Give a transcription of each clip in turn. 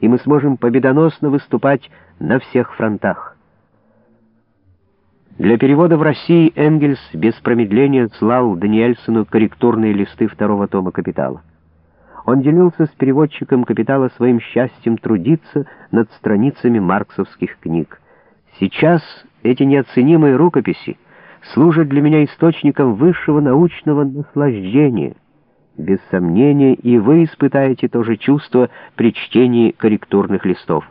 и мы сможем победоносно выступать на всех фронтах. Для перевода в России Энгельс без промедления слал Даниэльсону корректурные листы второго тома «Капитала». Он делился с переводчиком «Капитала» своим счастьем трудиться над страницами марксовских книг. Сейчас эти неоценимые рукописи служат для меня источником высшего научного наслаждения. Без сомнения, и вы испытаете то же чувство при чтении корректурных листов.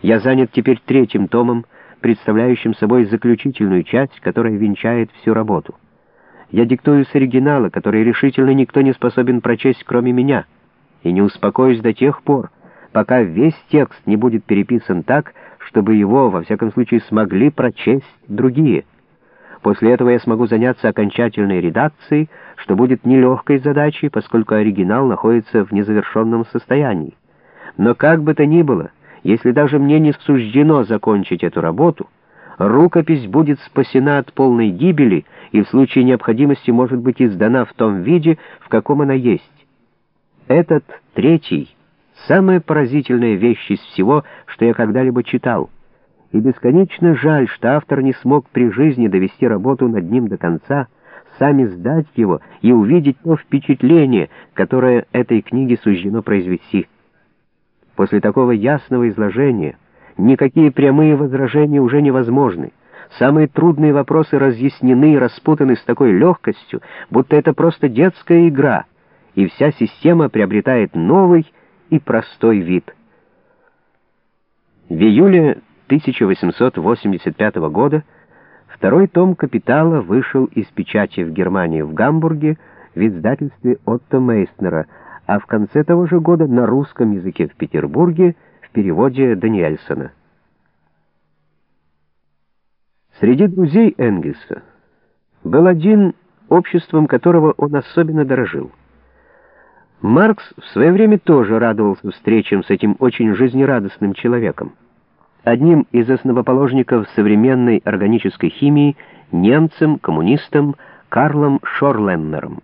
Я занят теперь третьим томом, представляющим собой заключительную часть, которая венчает всю работу. Я диктую с оригинала, который решительно никто не способен прочесть, кроме меня, и не успокоюсь до тех пор, пока весь текст не будет переписан так, чтобы его, во всяком случае, смогли прочесть другие. После этого я смогу заняться окончательной редакцией, что будет нелегкой задачей, поскольку оригинал находится в незавершенном состоянии. Но как бы то ни было, если даже мне не суждено закончить эту работу, рукопись будет спасена от полной гибели и в случае необходимости может быть издана в том виде, в каком она есть. Этот третий — самая поразительная вещь из всего, что я когда-либо читал. И бесконечно жаль, что автор не смог при жизни довести работу над ним до конца, сами сдать его и увидеть то впечатление, которое этой книге суждено произвести. После такого ясного изложения никакие прямые возражения уже невозможны. Самые трудные вопросы разъяснены и распутаны с такой легкостью, будто это просто детская игра, и вся система приобретает новый и простой вид. В июле 1885 года второй том «Капитала» вышел из печати в Германии в Гамбурге в издательстве Отто Мейснера – а в конце того же года на русском языке в Петербурге в переводе Даниэльсона. Среди друзей Энгельса был один, обществом которого он особенно дорожил. Маркс в свое время тоже радовался встречам с этим очень жизнерадостным человеком. Одним из основоположников современной органической химии, немцем, коммунистом Карлом Шорлеммером.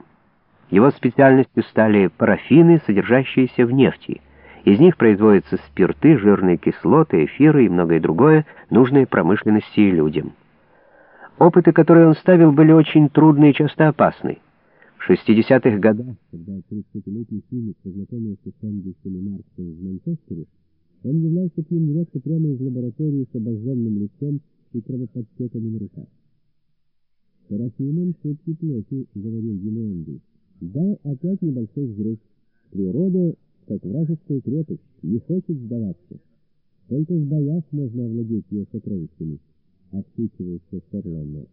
Его специальностью стали парафины, содержащиеся в нефти. Из них производятся спирты, жирные кислоты, эфиры и многое другое, нужное промышленности и людям. Опыты, которые он ставил, были очень трудные и часто опасны. В 60-х годах, когда 30-летний химик познакомился с Энгельсом Марксом в Манчестере, он являлся к ним нередко прямо из лаборатории с обожженным лицом и кровоподтеками на руках. «Парафином все-таки плохи», — говорил ему Энгельс. Да, опять небольшой взрыв. Природа, как вражеская крепость, не хочет сдаваться. Только в боях можно овладеть ее сокровищами, отпучивался Шерломер.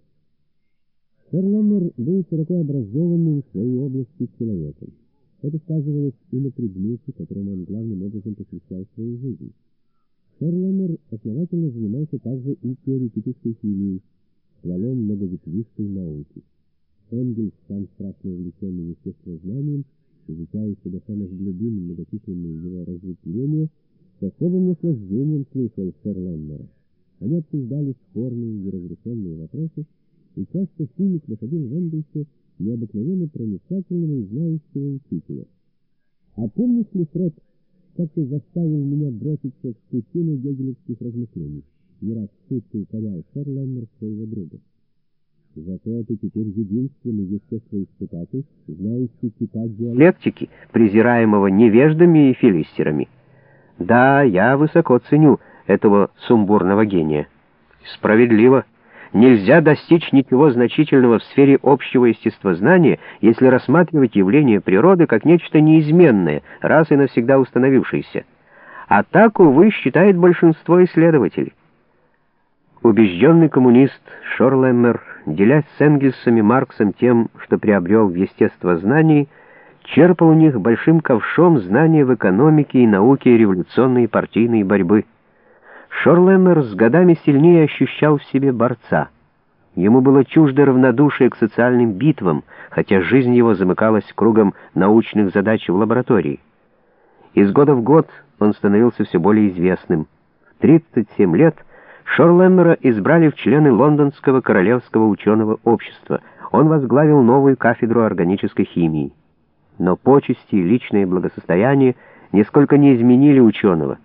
Шерломер был широко образованным в своей области человеком. Это сказывалось и на предмете, которому он главным образом посвящал свою жизнь. Шерломер основательно занимался также и теоретической химией, стволом многоветвистой науки. Энгельс, сам страстно увлеченный естествознанием, изучающий до самых глубин многочисленные его разветвления, с особым наслаждением слушал Шерлендера. Они обсуждали спорные и неразрешенные вопросы, и часто химик находил в Энгельсе необыкновенно проницательного и знающего учителя. А помнишь ли, Фред, как ты заставил меня броситься в пучину гегелевских размышлений? Не раз шутку укорял Шерлендер своего друга. Зато ты теперь единственный естествоиспытатель, знающий читать диалектики, презираемого невеждами и филистерами. Да, я высоко ценю этого сумбурного гения. Справедливо. Нельзя достичь ничего значительного в сфере общего естествознания, если рассматривать явление природы как нечто неизменное, раз и навсегда установившееся. А так, увы, считает большинство исследователей. Убежденный коммунист Шорлеммер, делясь с Энгельсом и Марксом тем, что приобрел в естествознании, черпал у них большим ковшом знания в экономике и науке революционной и партийной борьбы. Шорлеммер с годами сильнее ощущал в себе борца. Ему было чуждо равнодушие к социальным битвам, хотя жизнь его замыкалась кругом научных задач в лаборатории. Из года в год он становился все более известным. В 37 лет – Шорлеммера избрали в члены Лондонского королевского ученого общества. Он возглавил новую кафедру органической химии. Но почести и личное благосостояние нисколько не изменили ученого.